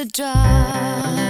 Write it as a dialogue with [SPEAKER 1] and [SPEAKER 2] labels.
[SPEAKER 1] to drive.